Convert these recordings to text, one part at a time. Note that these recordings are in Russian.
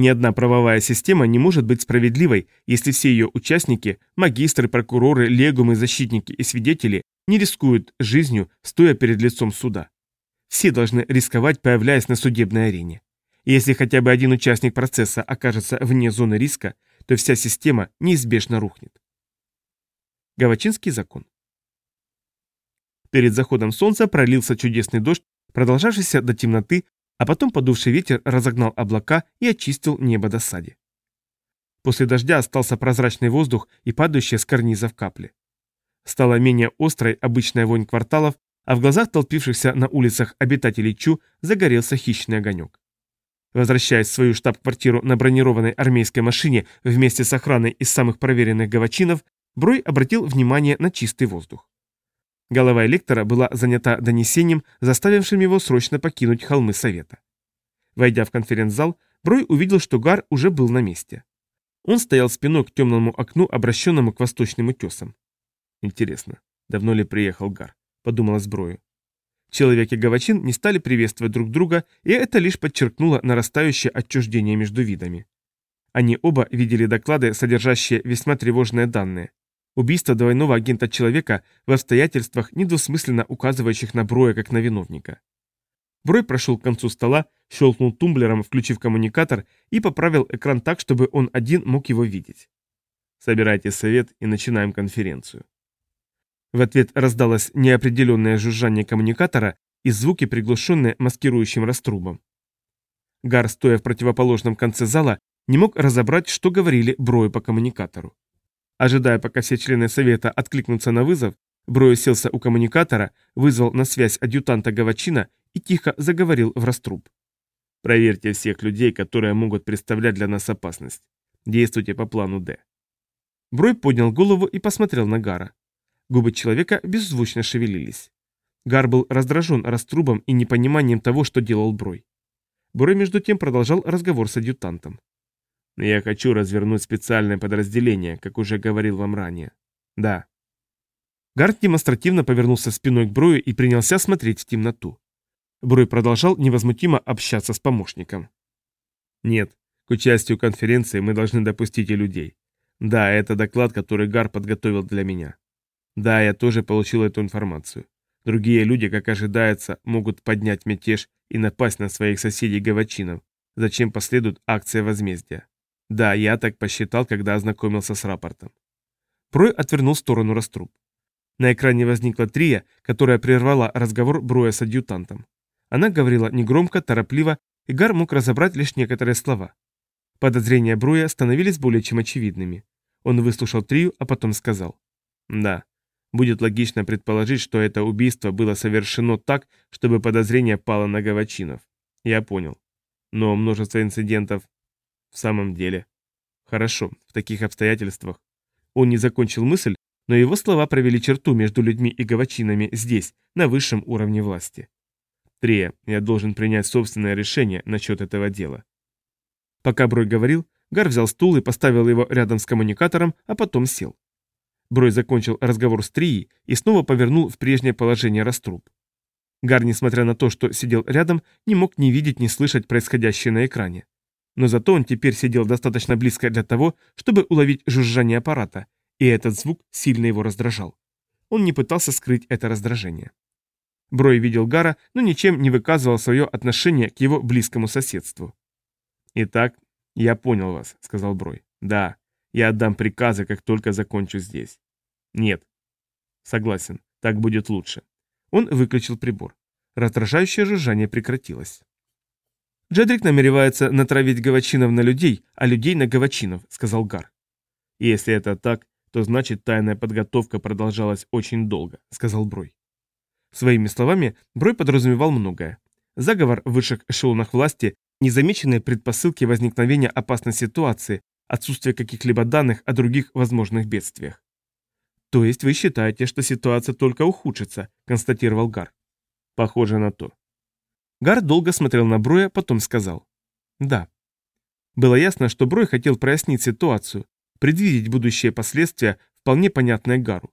Ни одна правовая система не может быть справедливой, если все ее участники, магистры, прокуроры, легумы, защитники и свидетели не рискуют жизнью, стоя перед лицом суда. Все должны рисковать, появляясь на судебной арене. И если хотя бы один участник процесса окажется вне зоны риска, то вся система неизбежно рухнет. Гавачинский закон. Перед заходом солнца пролился чудесный дождь, продолжавшийся до темноты, а потом подувший ветер разогнал облака и очистил небо до сади. После дождя остался прозрачный воздух и падающие с карнизов капли. Стала менее острой обычная вонь кварталов, а в глазах толпившихся на улицах обитателей Чу загорелся хищный огонек. Возвращаясь в свою штаб-квартиру на бронированной армейской машине вместе с охраной из самых проверенных гавачинов, Брой обратил внимание на чистый воздух. Голова электора была занята донесением, заставившим его срочно покинуть холмы Совета. Войдя в конференц-зал, Брой увидел, что Гар уже был на месте. Он стоял спиной к темному окну, обращенному к восточным утесам. «Интересно, давно ли приехал Гар?» – подумалось Брою. Человек и Гавачин не стали приветствовать друг друга, и это лишь подчеркнуло нарастающее отчуждение между видами. Они оба видели доклады, содержащие весьма тревожные данные. Убийство двойного агента человека в обстоятельствах, недвусмысленно указывающих на Броя как на виновника. Брой прошел к концу стола, щелкнул тумблером, включив коммуникатор, и поправил экран так, чтобы он один мог его видеть. «Собирайте совет и начинаем конференцию». В ответ раздалось неопределенное жужжание коммуникатора и звуки, приглушенные маскирующим раструбом. Гар, стоя в противоположном конце зала, не мог разобрать, что говорили Брою по коммуникатору. Ожидая, пока все члены совета откликнутся на вызов, Брой селся у коммуникатора, вызвал на связь адъютанта Гавачина и тихо заговорил в раструб. «Проверьте всех людей, которые могут представлять для нас опасность. Действуйте по плану Д». Брой поднял голову и посмотрел на Гара. Губы человека беззвучно шевелились. Гар был раздражен раструбом и непониманием того, что делал Брой. Брой между тем продолжал разговор с адъютантом. «Я хочу развернуть специальное подразделение, как уже говорил вам ранее». «Да». Гард демонстративно повернулся спиной к Брою и принялся смотреть в темноту. Брой продолжал невозмутимо общаться с помощником. «Нет, к участию конференции мы должны допустить и людей. Да, это доклад, который Гар подготовил для меня. Да, я тоже получил эту информацию. Другие люди, как ожидается, могут поднять мятеж и напасть на своих соседей-гавачинов, зачем последует акция возмездия. Да, я так посчитал, когда ознакомился с рапортом. Брой отвернул в сторону раструб. На экране возникла Трия, которая прервала разговор Броя с адъютантом. Она говорила негромко, торопливо, и Гар мог разобрать лишь некоторые слова. Подозрения Броя становились более чем очевидными. Он выслушал Трию, а потом сказал. «Да, Будет логично предположить, что это убийство было совершено так, чтобы подозрение пало на Гавачинов. Я понял. Но множество инцидентов... В самом деле... Хорошо, в таких обстоятельствах. Он не закончил мысль, но его слова провели черту между людьми и гавачинами здесь, на высшем уровне власти. Трия, я должен принять собственное решение насчет этого дела. Пока Брой говорил, Гар взял стул и поставил его рядом с коммуникатором, а потом сел. Брой закончил разговор с Трией и снова повернул в прежнее положение раструб. Гар, несмотря на то, что сидел рядом, не мог ни видеть, ни слышать происходящее на экране. Но зато он теперь сидел достаточно близко для того, чтобы уловить жужжание аппарата, и этот звук сильно его раздражал. Он не пытался скрыть это раздражение. Брой видел Гара, но ничем не выказывал свое отношение к его близкому соседству. «Итак, я понял вас», — сказал Брой. «Да, я отдам приказы, как только закончу здесь. Нет. Согласен, так будет лучше. Он выключил прибор. Раздражающее жужжание прекратилось. Джедрик намеревается натравить гавачинов на людей, а людей на гавачинов, сказал Гар. Если это так, то значит тайная подготовка продолжалась очень долго, сказал Брой. Своими словами, Брой подразумевал многое. Заговор в высших эшелонах власти, незамеченные предпосылки возникновения опасной ситуации, отсутствие каких-либо данных о других возможных бедствиях. «То есть вы считаете, что ситуация только ухудшится?» – констатировал Гар. «Похоже на то». Гар долго смотрел на Броя, потом сказал. «Да». Было ясно, что Брой хотел прояснить ситуацию, предвидеть будущие последствия, вполне понятные Гару.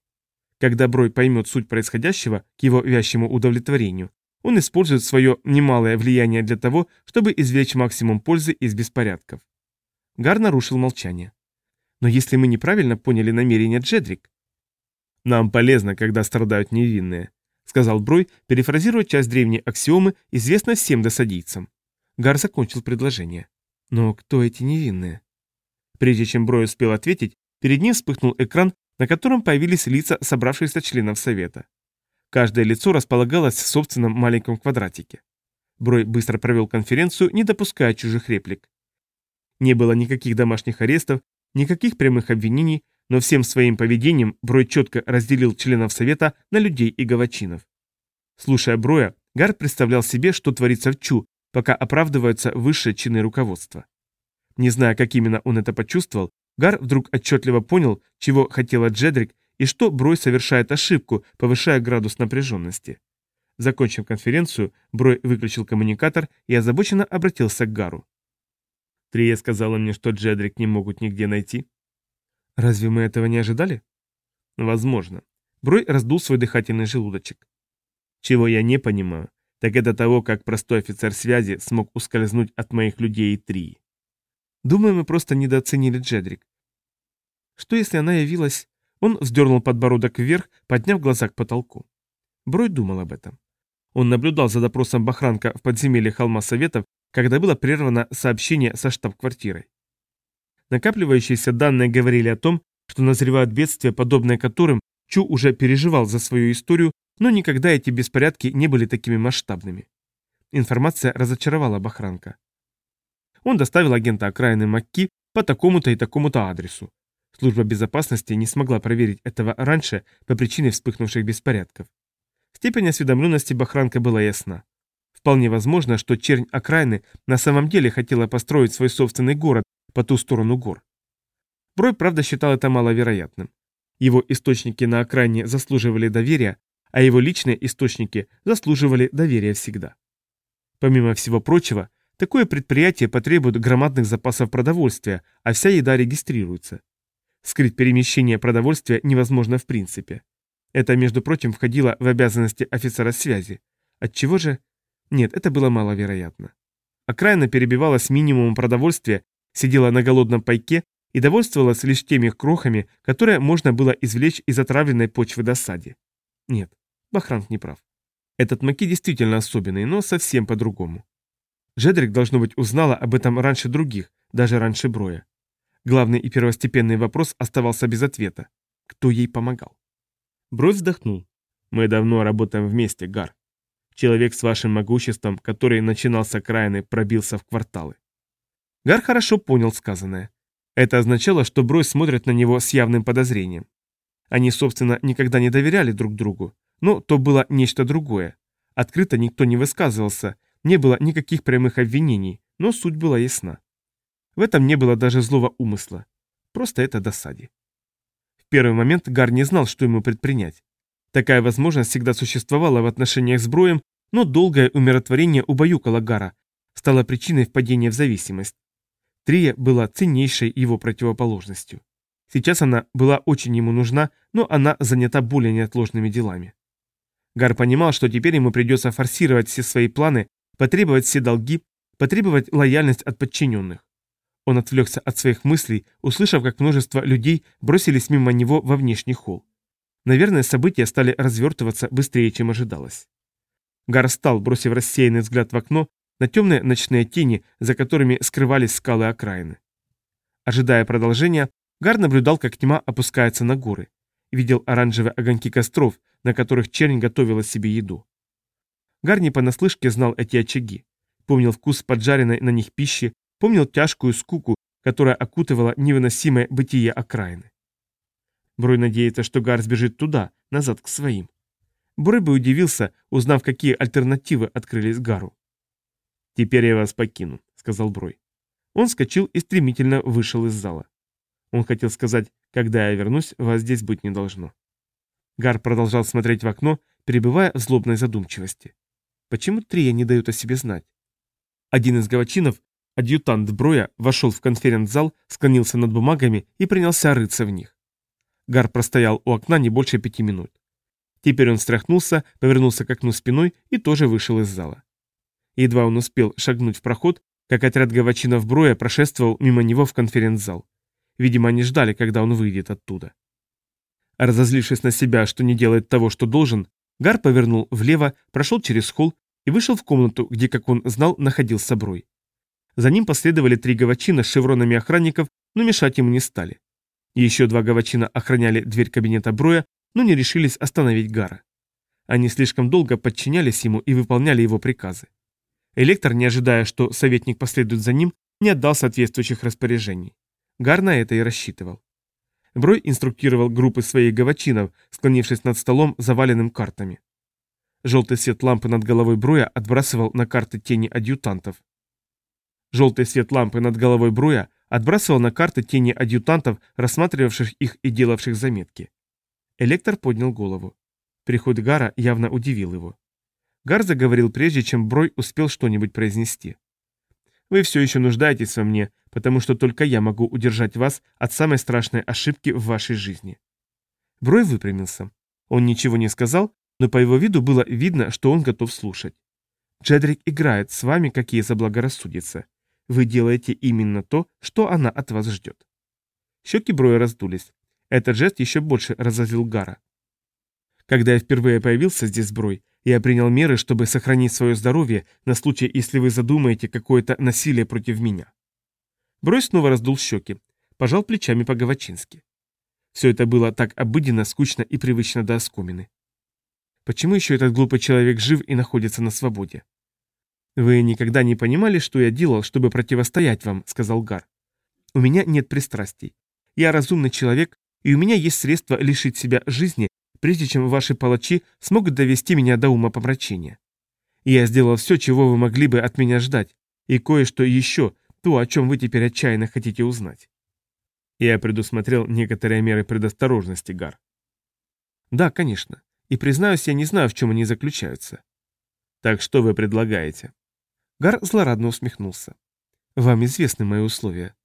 Когда Брой поймет суть происходящего к его вящему удовлетворению, он использует свое немалое влияние для того, чтобы извлечь максимум пользы из беспорядков. Гар нарушил молчание. Но если мы неправильно поняли намерения Джедрик... Нам полезно, когда страдают невинные, сказал Брой, перефразируя часть древней аксиомы, известной всем досадийцам. Гар закончил предложение. Но кто эти невинные? Прежде чем Брой успел ответить, перед ним вспыхнул экран, на котором появились лица собравшихся членов Совета. Каждое лицо располагалось в собственном маленьком квадратике. Брой быстро провел конференцию, не допуская чужих реплик. Не было никаких домашних арестов, никаких прямых обвинений, но всем своим поведением Брой четко разделил членов Совета на людей и гавачинов. Слушая Броя, Гард представлял себе, что творится в Чу, пока оправдываются высшие чины руководства. Не зная, как именно он это почувствовал, Гар вдруг отчетливо понял, чего хотела Джедрик и что Брой совершает ошибку, повышая градус напряженности. Закончив конференцию, Брой выключил коммуникатор и озабоченно обратился к Гару. Трия сказала мне, что Джедрик не могут нигде найти. Разве мы этого не ожидали? Возможно. Брой раздул свой дыхательный желудочек. Чего я не понимаю, так это того, как простой офицер связи смог ускользнуть от моих людей и Трии. Думаю, мы просто недооценили Джедрик. Что если она явилась... Он вздернул подбородок вверх, подняв глаза к потолку. Брой думал об этом. Он наблюдал за допросом Бахранка в подземелье холма Советов, когда было прервано сообщение со штаб-квартирой. Накапливающиеся данные говорили о том, что назревают бедствия, подобные которым Чу уже переживал за свою историю, но никогда эти беспорядки не были такими масштабными. Информация разочаровала Бахранка. Он доставил агента окраины Макки по такому-то и такому-то адресу. Служба безопасности не смогла проверить этого раньше по причине вспыхнувших беспорядков. Степень осведомленности Бахранка была ясна. Вполне возможно, что чернь окраины на самом деле хотела построить свой собственный город по ту сторону гор. Брой, правда, считал это маловероятным. Его источники на окраине заслуживали доверия, а его личные источники заслуживали доверия всегда. Помимо всего прочего, такое предприятие потребует громадных запасов продовольствия, а вся еда регистрируется. Скрыть перемещение продовольствия невозможно в принципе. Это, между прочим, входило в обязанности офицера связи. Отчего же нет, это было маловероятно. Окраина перебивалась минимумом продовольствия, сидела на голодном пайке и довольствовалась лишь теми крохами, которые можно было извлечь из отравленной почвы досаде. Нет, Бахранг не прав. Этот Маки действительно особенный, но совсем по-другому. Жедрик, должно быть, узнала об этом раньше других, даже раньше Броя. Главный и первостепенный вопрос оставался без ответа. Кто ей помогал? Брой вздохнул. «Мы давно работаем вместе, Гар. Человек с вашим могуществом, который начинал с окраины, пробился в кварталы. Гар хорошо понял сказанное. Это означало, что Брой смотрит на него с явным подозрением. Они, собственно, никогда не доверяли друг другу, но то было нечто другое. Открыто никто не высказывался, не было никаких прямых обвинений, но суть была ясна. В этом не было даже злого умысла. Просто это досаде. В первый момент Гар не знал, что ему предпринять. Такая возможность всегда существовала в отношениях с Броем, но долгое умиротворение убаюкало Гара, стало причиной впадения в зависимость. Трия была ценнейшей его противоположностью. Сейчас она была очень ему нужна, но она занята более неотложными делами. Гар понимал, что теперь ему придется форсировать все свои планы, потребовать все долги, потребовать лояльность от подчиненных. Он отвлекся от своих мыслей, услышав, как множество людей бросились мимо него во внешний холл. Наверное, события стали развертываться быстрее, чем ожидалось. Гар встал, бросив рассеянный взгляд в окно на темные ночные тени, за которыми скрывались скалы окраины. Ожидая продолжения, Гар наблюдал, как тьма опускается на горы. Видел оранжевые огоньки костров, на которых чернь готовила себе еду. Гар не понаслышке знал эти очаги. Помнил вкус поджаренной на них пищи, помнил тяжкую скуку, которая окутывала невыносимое бытие окраины. Брой надеется, что Гар сбежит туда, назад к своим. Брой бы удивился, узнав, какие альтернативы открылись Гару. «Теперь я вас покину», — сказал Брой. Он вскочил и стремительно вышел из зала. Он хотел сказать, когда я вернусь, вас здесь быть не должно. Гар продолжал смотреть в окно, перебывая в злобной задумчивости. Почему Трия не дают о себе знать? Один из гавачинов, адъютант Броя, вошел в конференц-зал, склонился над бумагами и принялся рыться в них. Гар простоял у окна не больше пяти минут. Теперь он встряхнулся, повернулся к окну спиной и тоже вышел из зала. Едва он успел шагнуть в проход, как отряд гавачинов Броя прошествовал мимо него в конференц-зал. Видимо, они ждали, когда он выйдет оттуда. Разозлившись на себя, что не делает того, что должен, Гар повернул влево, прошел через холл и вышел в комнату, где, как он знал, находился Брой. За ним последовали три гавачина с шевронами охранников, но мешать ему не стали. Еще два гавачина охраняли дверь кабинета Броя, но не решились остановить Гара. Они слишком долго подчинялись ему и выполняли его приказы. Электор, не ожидая, что советник последует за ним, не отдал соответствующих распоряжений. Гар на это и рассчитывал. Брой инструктировал группы своих гавачинов, склонившись над столом, заваленным картами. Желтый свет лампы над головой Броя отбрасывал на карты тени адъютантов. Желтый свет лампы над головой Броя отбрасывал на карты тени адъютантов, рассматривавших их и делавших заметки. Электор поднял голову. Приход Гара явно удивил его. Гар заговорил прежде, чем Брой успел что-нибудь произнести. «Вы все еще нуждаетесь во мне, потому что только я могу удержать вас от самой страшной ошибки в вашей жизни». Брой выпрямился. Он ничего не сказал, но по его виду было видно, что он готов слушать. «Джедрик играет с вами, как ей заблагорассудится. Вы делаете именно то, что она от вас ждет». Щеки Броя раздулись. Этот жест еще больше разозлил Гара. Когда я впервые появился здесь, Брой, я принял меры, чтобы сохранить свое здоровье на случай, если вы задумаете какое-то насилие против меня. Брой снова раздул щеки, пожал плечами по-гавачински. Все это было так обыденно, скучно и привычно до оскомины. Почему еще этот глупый человек жив и находится на свободе? «Вы никогда не понимали, что я делал, чтобы противостоять вам», — сказал Гар. «У меня нет пристрастий. Я разумный человек, и у меня есть средства лишить себя жизни прежде чем ваши палачи смогут довести меня до ума помрачения. Я сделал все, чего вы могли бы от меня ждать, и кое-что еще, то, о чем вы теперь отчаянно хотите узнать. Я предусмотрел некоторые меры предосторожности, Гар. Да, конечно. И признаюсь, я не знаю, в чем они заключаются. Так что вы предлагаете? Гар злорадно усмехнулся. Вам известны мои условия.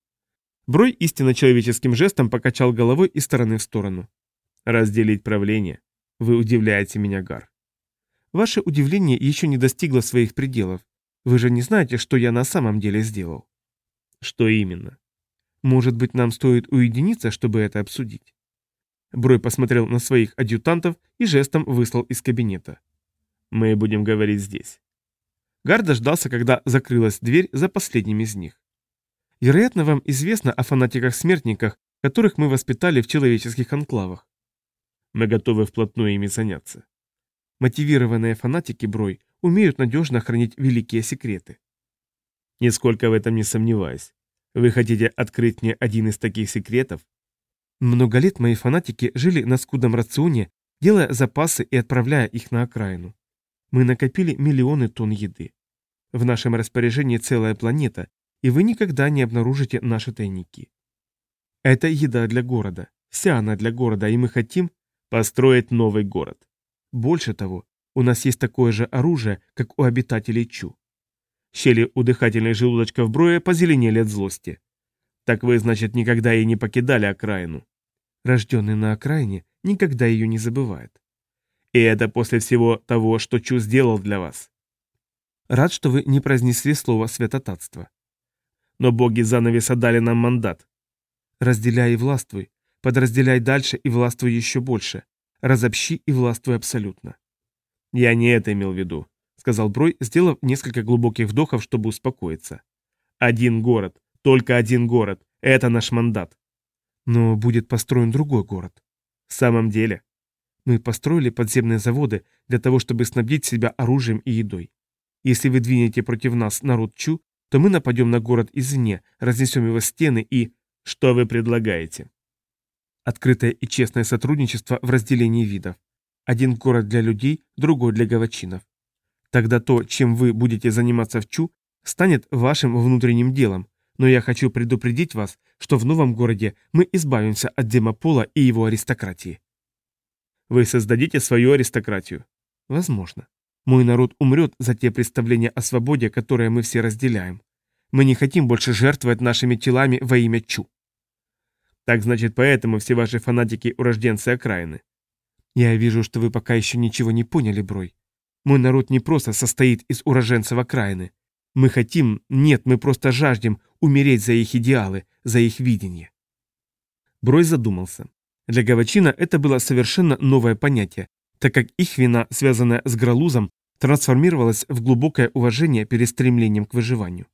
Брой истинно человеческим жестом покачал головой из стороны в сторону. Разделить правление? Вы удивляете меня, Гар. Ваше удивление еще не достигло своих пределов. Вы же не знаете, что я на самом деле сделал. Что именно? Может быть, нам стоит уединиться, чтобы это обсудить? Брой посмотрел на своих адъютантов и жестом выслал из кабинета. Мы будем говорить здесь. Гар дождался, когда закрылась дверь за последним из них. Вероятно, вам известно о фанатиках-смертниках, которых мы воспитали в человеческих анклавах. Мы готовы вплотную ими заняться. Мотивированные фанатики Брой умеют надежно хранить великие секреты. Нисколько в этом не сомневаюсь. Вы хотите открыть мне один из таких секретов? Много лет мои фанатики жили на скудном рационе, делая запасы и отправляя их на окраину. Мы накопили миллионы тонн еды. В нашем распоряжении целая планета, и вы никогда не обнаружите наши тайники. Это еда для города, вся она для города, и мы хотим, построить новый город. Больше того, у нас есть такое же оружие, как у обитателей Чу. Щели у дыхательных желудочков Броя позеленели от злости. Так вы, значит, никогда и не покидали окраину. Рожденный на окраине никогда ее не забывает. И это после всего того, что Чу сделал для вас. Рад, что вы не произнесли слово «святотатство». Но боги занавеса дали нам мандат. Разделяй и властвуй, Подразделяй дальше и властвуй еще больше. Разобщи и властвуй абсолютно. Я не это имел в виду, сказал Брой, сделав несколько глубоких вдохов, чтобы успокоиться. Один город, только один город. Это наш мандат. Но будет построен другой город. В самом деле. Мы построили подземные заводы для того, чтобы снабдить себя оружием и едой. Если вы двинете против нас народ Чу, то мы нападем на город извне, разнесем его стены и... Что вы предлагаете? Открытое и честное сотрудничество в разделении видов. Один город для людей, другой для гавачинов. Тогда то, чем вы будете заниматься в Чу, станет вашим внутренним делом, но я хочу предупредить вас, что в новом городе мы избавимся от демопола и его аристократии. Вы создадите свою аристократию? Возможно. Мой народ умрет за те представления о свободе, которые мы все разделяем. Мы не хотим больше жертвовать нашими телами во имя Чу. Так значит, поэтому все ваши фанатики урожденцы окраины. Я вижу, что вы пока еще ничего не поняли, Брой. Мой народ не просто состоит из уроженцев окраины. Мы хотим, нет, мы просто жаждем умереть за их идеалы, за их видение. Брой задумался. Для Гавачина это было совершенно новое понятие, так как их вина, связанная с Гралузом, трансформировалась в глубокое уважение перед стремлением к выживанию.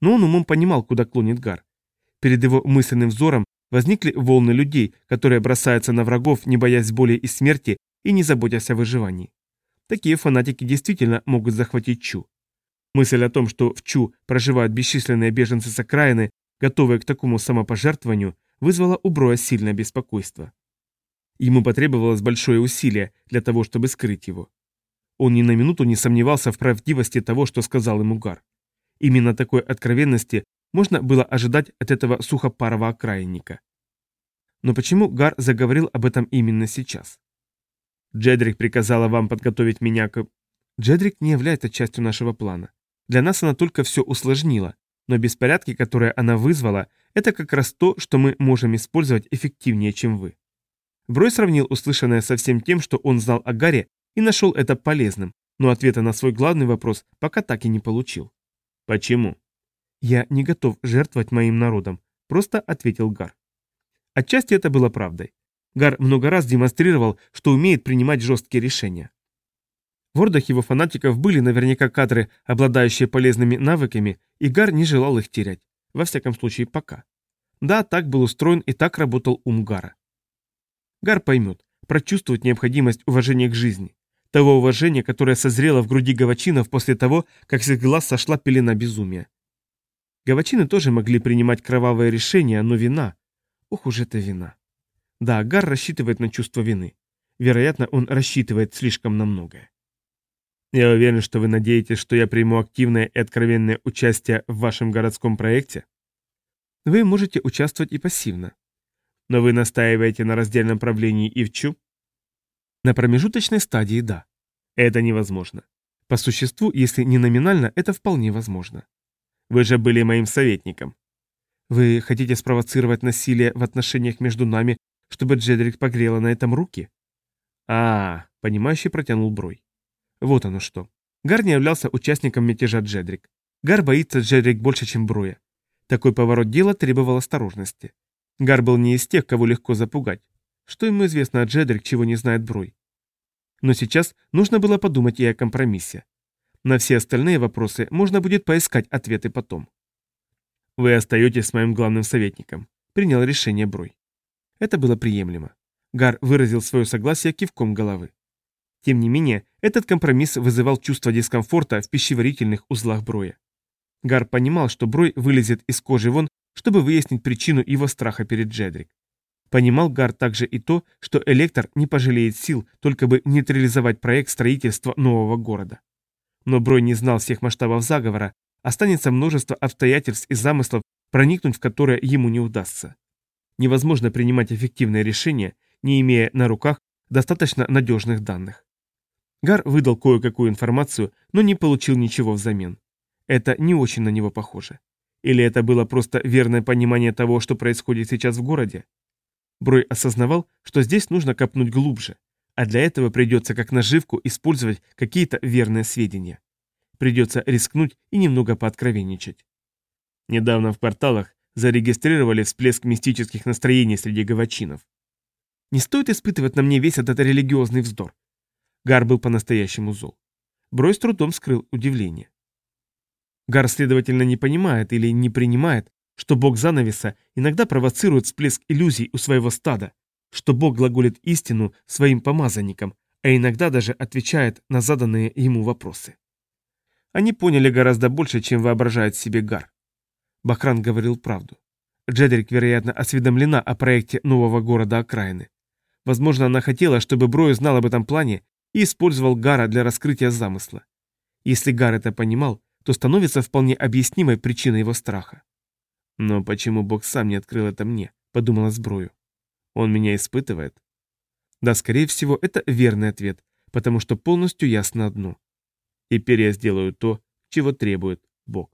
Но он умом понимал, куда клонит Гар. Перед его мысленным взором возникли волны людей, которые бросаются на врагов, не боясь боли и смерти и не заботясь о выживании. Такие фанатики действительно могут захватить Чу. Мысль о том, что в Чу проживают бесчисленные беженцы с окраины, готовые к такому самопожертвованию, вызвало у Броя сильное беспокойство. Ему потребовалось большое усилие для того, чтобы скрыть его. Он ни на минуту не сомневался в правдивости того, что сказал ему Гар. Именно такой откровенности можно было ожидать от этого сухопарого окраинника. Но почему Гар заговорил об этом именно сейчас? Джедрик приказала вам подготовить меня к... Джедрик не является частью нашего плана. Для нас она только все усложнила, но беспорядки, которые она вызвала, это как раз то, что мы можем использовать эффективнее, чем вы. Брой сравнил услышанное со всем тем, что он знал о Гаре, и нашел это полезным, но ответа на свой главный вопрос пока так и не получил. «Почему?» «Я не готов жертвовать моим народом», — просто ответил Гар. Отчасти это было правдой. Гар много раз демонстрировал, что умеет принимать жесткие решения. В ордах его фанатиков были наверняка кадры, обладающие полезными навыками, и Гар не желал их терять. Во всяком случае, пока. Да, так был устроен и так работал ум Гара. Гар поймет, прочувствует необходимость уважения к жизни. Того уважения, которое созрело в груди гавачинов после того, как с их глаз сошла пелена безумия. Гавачины тоже могли принимать кровавые решения, но вина... Ох уж эта вина. Да, Гар рассчитывает на чувство вины. Вероятно, он рассчитывает слишком на многое. Я уверен, что вы надеетесь, что я приму активное и откровенное участие в вашем городском проекте? Вы можете участвовать и пассивно. Но вы настаиваете на раздельном правлении Ивчу? На промежуточной стадии – да. Это невозможно. По существу, если не номинально, это вполне возможно. Вы же были моим советником. Вы хотите спровоцировать насилие в отношениях между нами, чтобы Джедрик погрела на этом руки? А, понимающий протянул Брой. Вот оно что. Гар не являлся участником мятежа Джедрик. Гар боится Джедрик больше, чем Броя. Такой поворот дела требовал осторожности. Гар был не из тех, кого легко запугать. Что ему известно о Джедрик, чего не знает Брой? Но сейчас нужно было подумать и о компромиссе. На все остальные вопросы можно будет поискать ответы потом. «Вы остаетесь с моим главным советником», — принял решение Брой. Это было приемлемо. Гар выразил свое согласие кивком головы. Тем не менее, этот компромисс вызывал чувство дискомфорта в пищеварительных узлах Броя. Гар понимал, что Брой вылезет из кожи вон, чтобы выяснить причину его страха перед Джедрик. Понимал Гар также и то, что Электор не пожалеет сил, только бы нейтрализовать проект строительства нового города. Но Брой не знал всех масштабов заговора, останется множество обстоятельств и замыслов, проникнуть в которые ему не удастся. Невозможно принимать эффективные решения, не имея на руках достаточно надежных данных. Гар выдал кое-какую информацию, но не получил ничего взамен. Это не очень на него похоже. Или это было просто верное понимание того, что происходит сейчас в городе? Брой осознавал, что здесь нужно копнуть глубже, а для этого придется как наживку использовать какие-то верные сведения. Придется рискнуть и немного пооткровенничать. Недавно в кварталах зарегистрировали всплеск мистических настроений среди гавачинов. Не стоит испытывать на мне весь этот религиозный вздор. Гар был по-настоящему зол. Брой с трудом скрыл удивление. Гар, следовательно, не понимает или не принимает, что бог занавеса иногда провоцирует всплеск иллюзий у своего стада, что бог глаголит истину своим помазанникам, а иногда даже отвечает на заданные ему вопросы. Они поняли гораздо больше, чем воображает себе Гар. Бахран говорил правду. Джедрик, вероятно, осведомлена о проекте нового города окраины. Возможно, она хотела, чтобы Брой знал об этом плане и использовал Гара для раскрытия замысла. Если Гар это понимал, то становится вполне объяснимой причиной его страха. «Но почему Бог сам не открыл это мне?» – подумала Сброю. «Он меня испытывает?» Да, скорее всего, это верный ответ, потому что полностью ясно одно. Теперь я сделаю то, чего требует Бог.